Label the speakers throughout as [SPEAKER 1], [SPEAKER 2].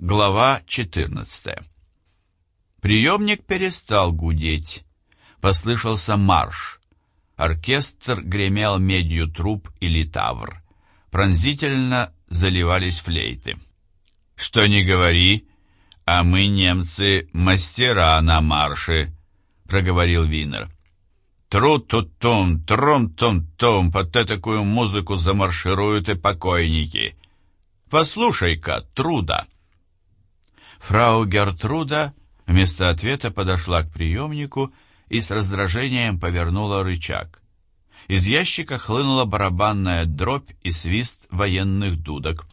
[SPEAKER 1] Глава 14. Приемник перестал гудеть. Послышался марш. Оркестр гремел медью труб и литавр. Пронзительно заливались флейты. «Что не говори, а мы, немцы, мастера на марше», — проговорил Винер. Тру-ту-тум, трум-тум-тум, под такую музыку замаршируют и покойники. Послушай-ка, Труда. Фрау Гертруда вместо ответа подошла к приемнику и с раздражением повернула рычаг. Из ящика хлынула барабанная дробь и свист военных дудок.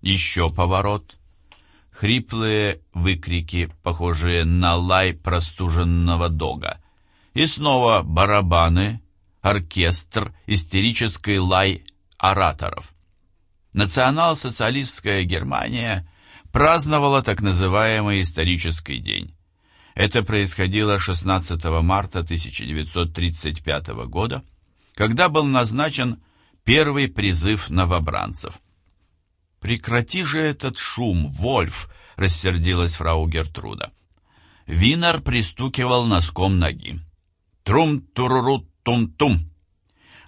[SPEAKER 1] Еще поворот. Хриплые выкрики, похожие на лай простуженного дога. И снова барабаны, оркестр, истерический лай ораторов. Национал-социалистская Германия праздновала так называемый исторический день. Это происходило 16 марта 1935 года, когда был назначен первый призыв новобранцев. «Прекрати же этот шум, Вольф!» — рассердилась фрау Гертруда. Винер пристукивал носком ноги. Трум-туруру-тум-тум.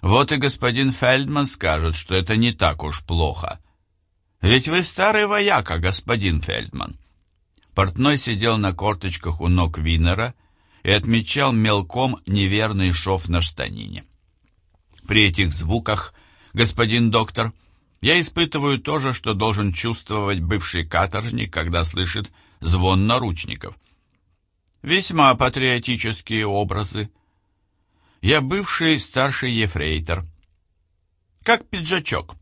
[SPEAKER 1] Вот и господин Фельдман скажет, что это не так уж плохо. Ведь вы старый вояка, господин Фельдман. Портной сидел на корточках у ног Винера и отмечал мелком неверный шов на штанине. При этих звуках, господин доктор, я испытываю то же, что должен чувствовать бывший каторжник, когда слышит звон наручников. Весьма патриотические образы. Я бывший старший ефрейтор. Как пиджачок.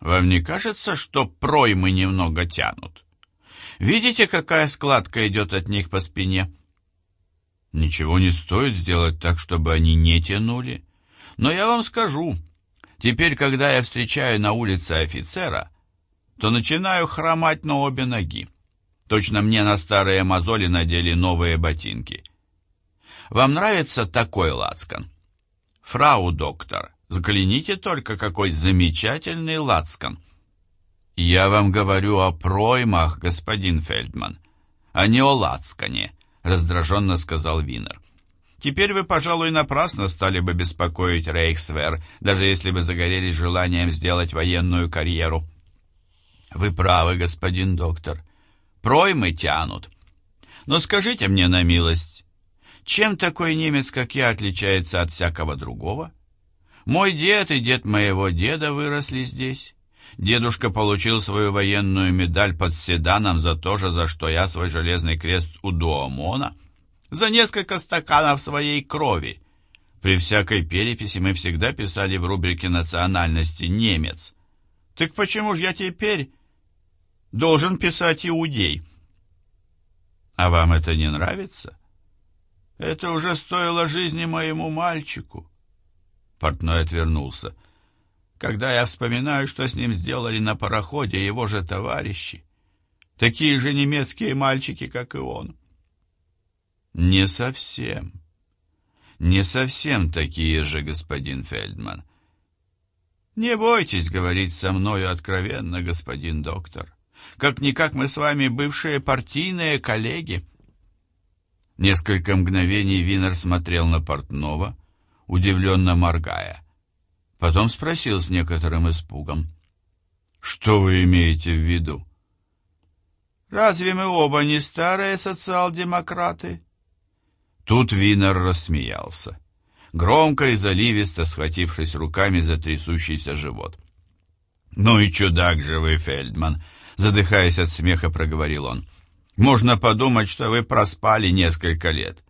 [SPEAKER 1] Вам не кажется, что проймы немного тянут? Видите, какая складка идет от них по спине? Ничего не стоит сделать так, чтобы они не тянули. Но я вам скажу, теперь, когда я встречаю на улице офицера, то начинаю хромать на обе ноги. Точно мне на старые мозоли надели новые ботинки. Вам нравится такой лацкан? Фрау доктор, взгляните только, какой замечательный лацкан. Я вам говорю о проймах, господин Фельдман, а не о лацкане, раздраженно сказал Винер. Теперь вы, пожалуй, напрасно стали бы беспокоить Рейхсвер, даже если бы загорелись желанием сделать военную карьеру. Вы правы, господин доктор. Проймы тянут. Но скажите мне на милость, чем такой немец, как я, отличается от всякого другого? Мой дед и дед моего деда выросли здесь. Дедушка получил свою военную медаль под седаном за то же, за что я свой железный крест у Дуомона, за несколько стаканов своей крови. При всякой переписи мы всегда писали в рубрике национальности «немец». Так почему же я теперь должен писать «иудей»? А вам это не нравится? Это уже стоило жизни моему мальчику. Портной отвернулся. Когда я вспоминаю, что с ним сделали на пароходе его же товарищи, такие же немецкие мальчики, как и он. Не совсем. Не совсем такие же, господин Фельдман. Не бойтесь говорить со мною откровенно, господин доктор. Как-никак мы с вами бывшие партийные коллеги. Несколько мгновений Винер смотрел на портного, удивленно моргая. Потом спросил с некоторым испугом. «Что вы имеете в виду?» «Разве мы оба не старые социал-демократы?» Тут Винер рассмеялся, громко и заливисто схватившись руками за трясущийся живот. «Ну и чудак же вы, Фельдман!» Задыхаясь от смеха, проговорил он. Можно подумать, что вы проспали несколько лет.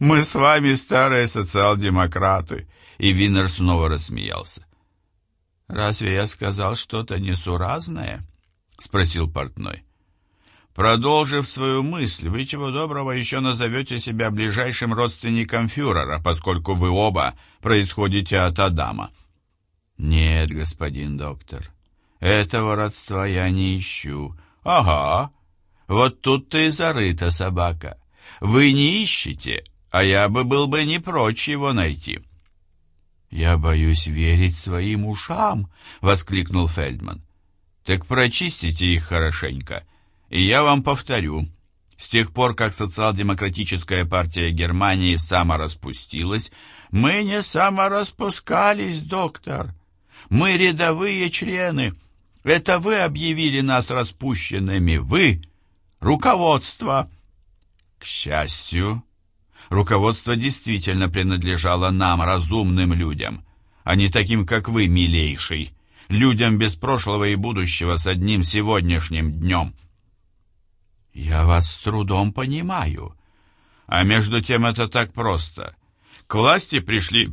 [SPEAKER 1] Мы с вами старые социал-демократы. И Винер снова рассмеялся. Разве я сказал что-то несуразное? Спросил портной. Продолжив свою мысль, вы чего доброго еще назовете себя ближайшим родственником фюрера, поскольку вы оба происходите от Адама. Нет, господин доктор, этого родства я не ищу. Ага, вот тут-то и зарыта собака. Вы не ищете, а я бы был бы не прочь его найти». «Я боюсь верить своим ушам!» — воскликнул Фельдман. «Так прочистите их хорошенько И я вам повторю, с тех пор, как социал-демократическая партия Германии самораспустилась, мы не самораспускались, доктор. Мы рядовые члены. Это вы объявили нас распущенными, вы, руководство. К счастью, руководство действительно принадлежало нам, разумным людям, а не таким, как вы, милейший, людям без прошлого и будущего с одним сегодняшним днем. Я вас с трудом понимаю. А между тем это так просто. К власти пришли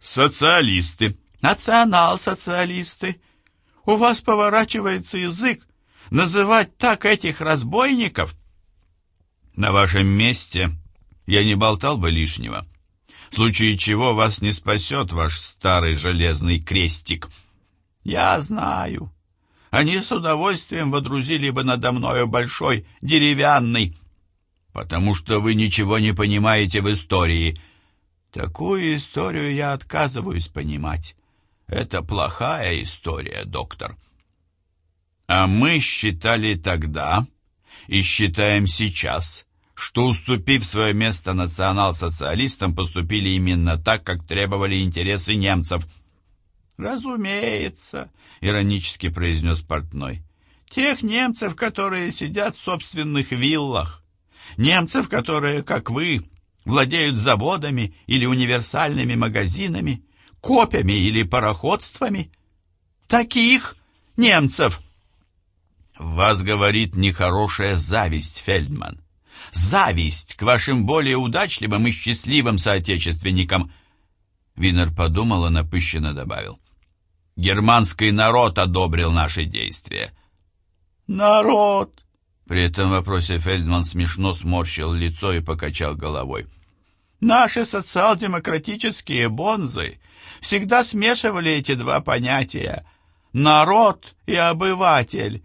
[SPEAKER 1] социалисты, национал-социалисты. У вас поворачивается язык называть так этих разбойников. На вашем месте я не болтал бы лишнего. В случае чего вас не спасет ваш старый железный крестик. Я знаю. Они с удовольствием водрузили бы надо мною большой деревянный, потому что вы ничего не понимаете в истории. Такую историю я отказываюсь понимать. Это плохая история, доктор. А мы считали тогда и считаем сейчас, что, уступив свое место национал-социалистам, поступили именно так, как требовали интересы немцев. «Разумеется», — иронически произнес портной, — «тех немцев, которые сидят в собственных виллах, немцев, которые, как вы, владеют заводами или универсальными магазинами, копьями или пароходствами. Таких немцев. Вас говорит нехорошая зависть, Фельдман. Зависть к вашим более удачливым и счастливым соотечественникам. Винер подумал и напыщенно добавил. Германский народ одобрил наши действия. Народ! При этом вопросе Фельдман смешно сморщил лицо и покачал головой. Наши социал-демократические бонзы всегда смешивали эти два понятия — народ и обыватель.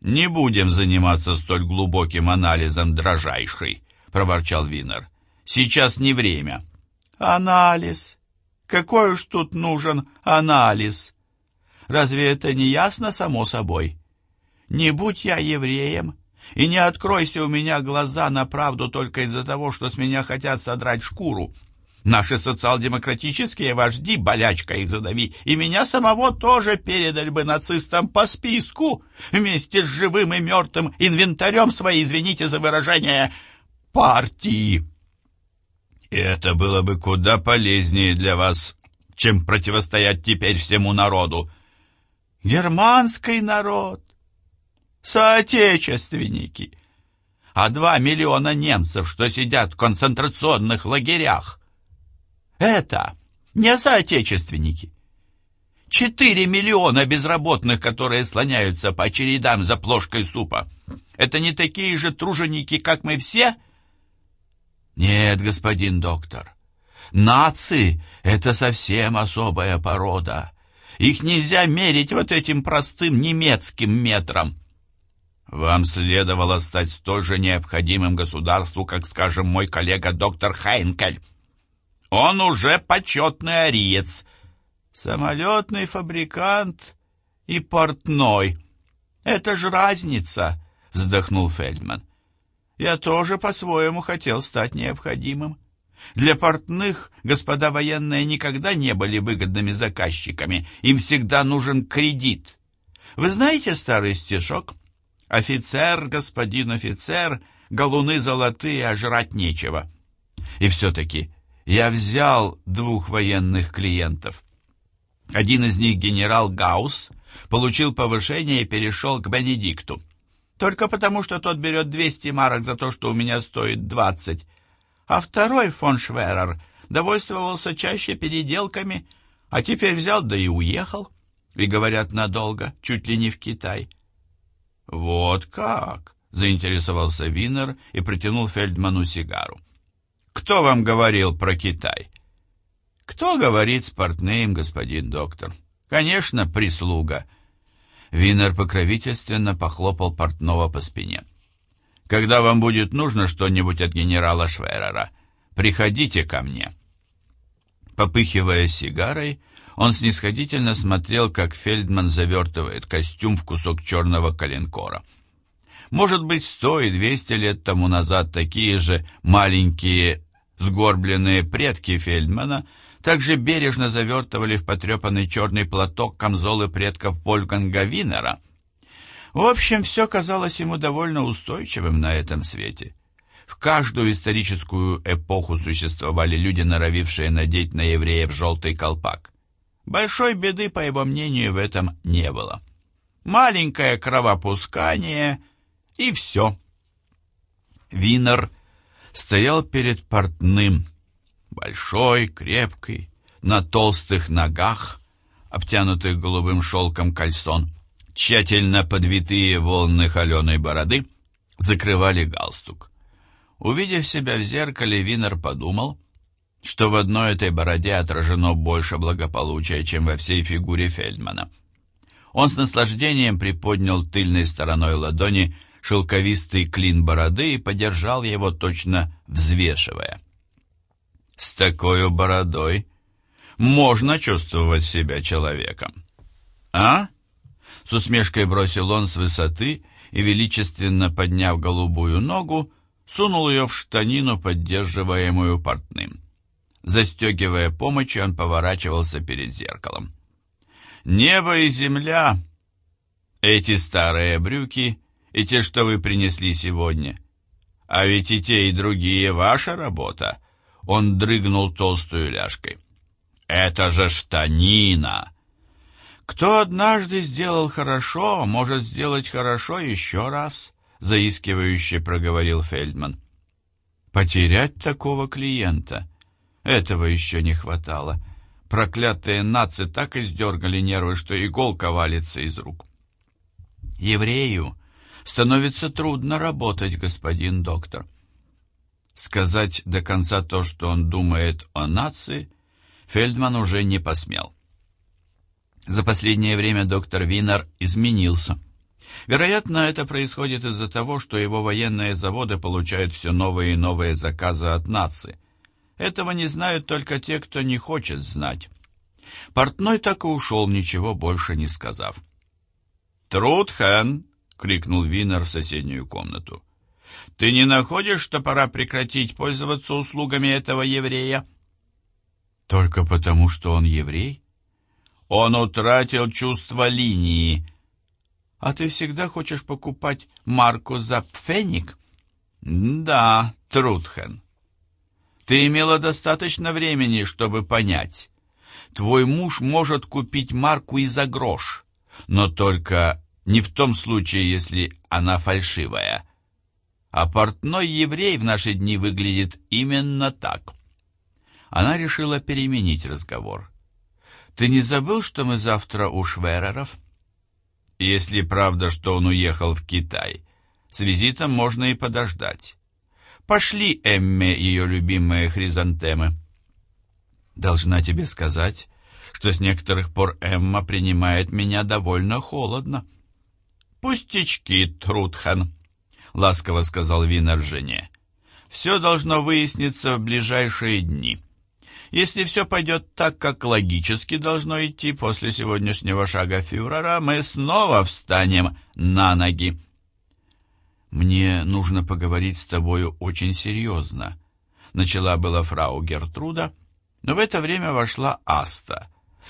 [SPEAKER 1] «Не будем заниматься столь глубоким анализом, дрожайший», — проворчал Винер. «Сейчас не время». «Анализ? Какой уж тут нужен анализ? Разве это не ясно само собой? Не будь я евреем, и не откройся у меня глаза на правду только из-за того, что с меня хотят содрать шкуру. Наши социал-демократические вожди, болячка их задави, и меня самого тоже передали бы нацистам по списку, вместе с живым и мертвым инвентарем своей, извините за выражение, партии. И это было бы куда полезнее для вас, чем противостоять теперь всему народу. Германский народ, соотечественники, а два миллиона немцев, что сидят в концентрационных лагерях. Это не соотечественники. Четыре миллиона безработных, которые слоняются по очередам за плошкой супа. Это не такие же труженики, как мы все? Нет, господин доктор. Нации — это совсем особая порода. Их нельзя мерить вот этим простым немецким метром. Вам следовало стать столь же необходимым государству, как, скажем, мой коллега доктор Хайнкель. Он уже почетный ариец, самолетный фабрикант и портной. Это же разница, вздохнул Фельдман. Я тоже по-своему хотел стать необходимым. Для портных господа военные никогда не были выгодными заказчиками, им всегда нужен кредит. Вы знаете старый стишок? Офицер, господин офицер, галуны золотые, а жрать нечего. И все-таки я взял двух военных клиентов. Один из них, генерал Гаус, получил повышение и перешел к Бенедикту. Только потому, что тот берет 200 марок за то, что у меня стоит 20. А второй, фон Шверер, довольствовался чаще переделками, а теперь взял да и уехал. И, говорят, надолго, чуть ли не в Китай. «Вот как?» — заинтересовался Винер и протянул Фельдману сигару. «Кто вам говорил про Китай?» «Кто говорит с портным, господин доктор?» «Конечно, прислуга». Винер покровительственно похлопал портного по спине. «Когда вам будет нужно что-нибудь от генерала Шверера, приходите ко мне». Попыхивая сигарой, он снисходительно смотрел, как Фельдман завертывает костюм в кусок черного коленкора. Может быть, сто и двести лет тому назад такие же маленькие сгорбленные предки Фельдмана также бережно завертывали в потрепанный черный платок камзолы предков Вольфганга Винера. В общем, все казалось ему довольно устойчивым на этом свете. В каждую историческую эпоху существовали люди, норовившие надеть на евреев желтый колпак. Большой беды, по его мнению, в этом не было. Маленькое кровопускание и все. Винер стоял перед портным, большой, крепкий, на толстых ногах, обтянутых голубым шелком кальсон, тщательно подвитые волны холеной бороды закрывали галстук. Увидев себя в зеркале, Винер подумал, что в одной этой бороде отражено больше благополучия, чем во всей фигуре Фельдмана. Он с наслаждением приподнял тыльной стороной ладони шелковистый клин бороды и подержал его, точно взвешивая. С такой бородой можно чувствовать себя человеком. А? С усмешкой бросил он с высоты и, величественно подняв голубую ногу, сунул ее в штанину, поддерживаемую портным. Застегивая помощи, он поворачивался перед зеркалом. «Небо и земля! Эти старые брюки и те, что вы принесли сегодня. А ведь и те, и другие ваша работа!» Он дрыгнул толстую ляжкой. «Это же штанина!» «Кто однажды сделал хорошо, может сделать хорошо еще раз», — заискивающе проговорил Фельдман. «Потерять такого клиента? Этого еще не хватало. Проклятые нации так издергали нервы, что иголка валится из рук». «Еврею становится трудно работать, господин доктор». Сказать до конца то, что он думает о нации, Фельдман уже не посмел. За последнее время доктор Винер изменился. Вероятно, это происходит из-за того, что его военные заводы получают все новые и новые заказы от нации. Этого не знают только те, кто не хочет знать. Портной так и ушел, ничего больше не сказав. «Трудхен!» — крикнул Винер в соседнюю комнату. «Ты не находишь, что пора прекратить пользоваться услугами этого еврея?» «Только потому, что он еврей?» «Он утратил чувство линии», а ты всегда хочешь покупать марку за пфенник? Да, Трудхен. Ты имела достаточно времени, чтобы понять. Твой муж может купить марку и за грош, но только не в том случае, если она фальшивая. А портной еврей в наши дни выглядит именно так. Она решила переменить разговор. Ты не забыл, что мы завтра у Швереров? — если правда, что он уехал в Китай, с визитом можно и подождать. Пошли Эмме ее любимые хризантемы. Должна тебе сказать, что с некоторых пор Эмма принимает меня довольно холодно. «Пустячки, Трудхан», — ласково сказал Винер жене. «Все должно выясниться в ближайшие дни». Если все пойдет так, как логически должно идти после сегодняшнего шага фюрера, мы снова встанем на ноги. «Мне нужно поговорить с тобою очень серьезно», — начала была фрау Гертруда, но в это время вошла Аста,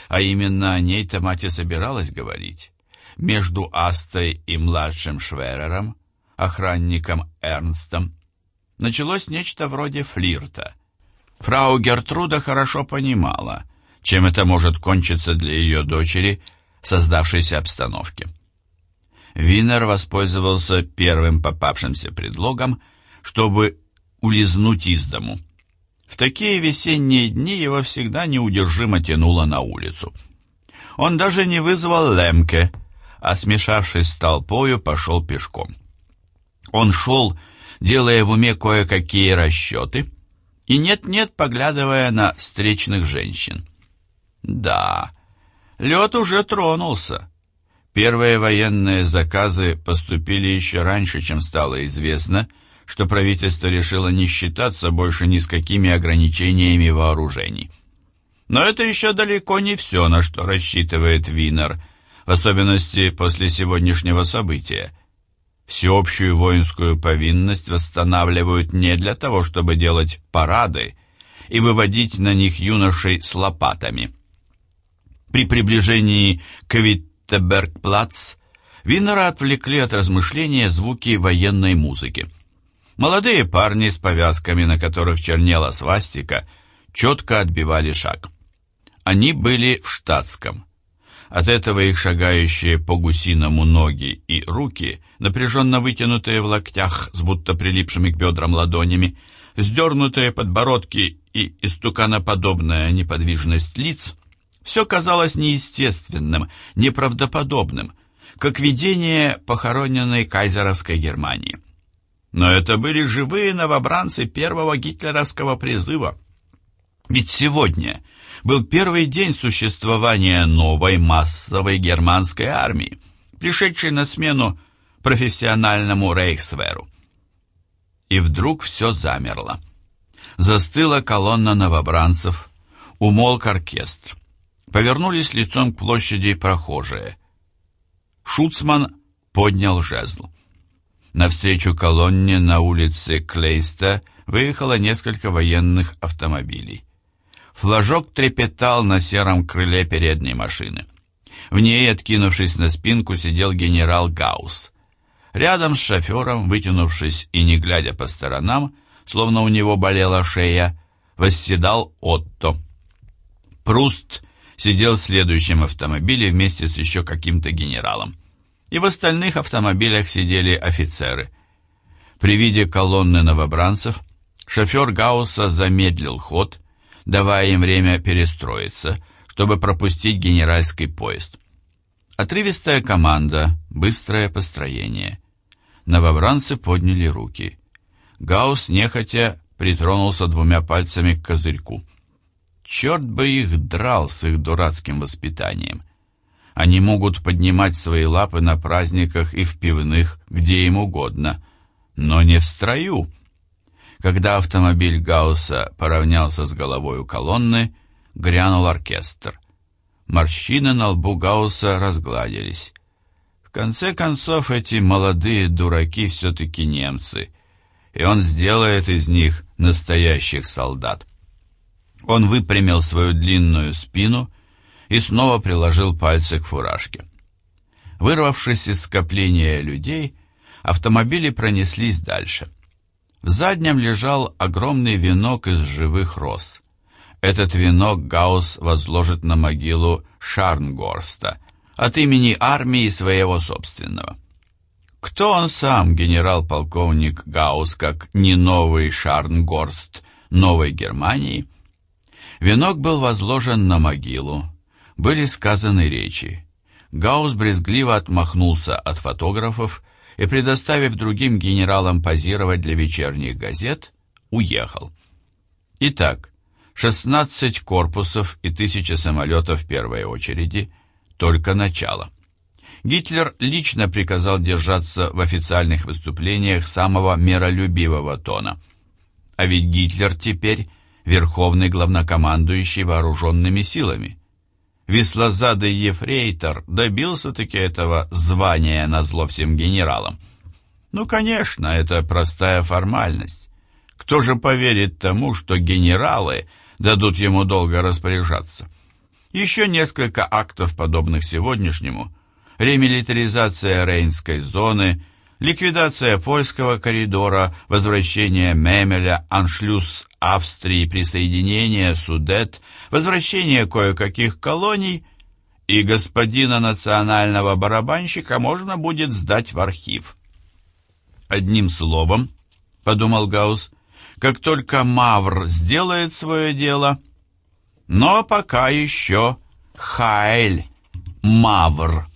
[SPEAKER 1] а именно о ней-то мать и собиралась говорить. Между Астой и младшим Шверером, охранником Эрнстом, началось нечто вроде флирта — Фрау Гертруда хорошо понимала, чем это может кончиться для ее дочери в создавшейся обстановке. Винер воспользовался первым попавшимся предлогом, чтобы улизнуть из дому. В такие весенние дни его всегда неудержимо тянуло на улицу. Он даже не вызвал Лемке, а, смешавшись с толпою, пошел пешком. Он шел, делая в уме кое-какие расчеты, и нет-нет, поглядывая на встречных женщин. Да, лед уже тронулся. Первые военные заказы поступили еще раньше, чем стало известно, что правительство решило не считаться больше ни с какими ограничениями вооружений. Но это еще далеко не все, на что рассчитывает Винер, в особенности после сегодняшнего события. Всеобщую воинскую повинность восстанавливают не для того, чтобы делать парады и выводить на них юношей с лопатами. При приближении к Виттебергплац Виннера отвлекли от размышления звуки военной музыки. Молодые парни с повязками, на которых чернела свастика, четко отбивали шаг. Они были в штатском. От этого их шагающие по гусиному ноги и руки, напряженно вытянутые в локтях с будто прилипшими к бедрам ладонями, вздернутые подбородки и истуканоподобная неподвижность лиц, все казалось неестественным, неправдоподобным, как видение похороненной кайзеровской Германии. Но это были живые новобранцы первого гитлеровского призыва. Ведь сегодня был первый день существования новой массовой германской армии, пришедшей на смену профессиональному рейхсверу. И вдруг все замерло. Застыла колонна новобранцев, умолк оркестр. Повернулись лицом к площади прохожие. Шуцман поднял жезл. Навстречу колонне на улице Клейста выехало несколько военных автомобилей. Флажок трепетал на сером крыле передней машины. В ней, откинувшись на спинку, сидел генерал Гаусс. Рядом с шофером, вытянувшись и не глядя по сторонам, словно у него болела шея, восседал Отто. Пруст сидел в следующем автомобиле вместе с еще каким-то генералом. И в остальных автомобилях сидели офицеры. При виде колонны новобранцев шофер Гаусса замедлил ход, давая им время перестроиться, чтобы пропустить генеральский поезд. Отрывистая команда, быстрое построение. Новобранцы подняли руки. Гаус нехотя притронулся двумя пальцами к козырьку. Черт бы их драл с их дурацким воспитанием. Они могут поднимать свои лапы на праздниках и в пивных, где им угодно, но не в строю. Когда автомобиль Гаусса поравнялся с головой у колонны, грянул оркестр. Морщины на лбу Гаусса разгладились. В конце концов, эти молодые дураки все-таки немцы, и он сделает из них настоящих солдат. Он выпрямил свою длинную спину и снова приложил пальцы к фуражке. Вырвавшись из скопления людей, автомобили пронеслись дальше. В заднем лежал огромный венок из живых роз. Этот венок Гаусс возложит на могилу Шарнгорста от имени армии своего собственного. Кто он сам, генерал-полковник Гаусс, как не новый Шарнгорст Новой Германии? Венок был возложен на могилу. Были сказаны речи. Гаусс брезгливо отмахнулся от фотографов и, предоставив другим генералам позировать для вечерних газет, уехал. Итак, 16 корпусов и тысяча самолетов первой очереди – только начало. Гитлер лично приказал держаться в официальных выступлениях самого миролюбивого тона. А ведь Гитлер теперь верховный главнокомандующий вооруженными силами. Веслозадый ефрейтор добился-таки этого звания на зло всем генералам. Ну, конечно, это простая формальность. Кто же поверит тому, что генералы дадут ему долго распоряжаться? Еще несколько актов, подобных сегодняшнему, ремилитаризация Рейнской зоны, ликвидация польского коридора, возвращение Мемеля, аншлюз Австрии, присоединение Судет, возвращение кое-каких колоний и господина национального барабанщика можно будет сдать в архив. Одним словом, подумал Гаус, как только Мавр сделает свое дело, но пока еще Хайль Мавр.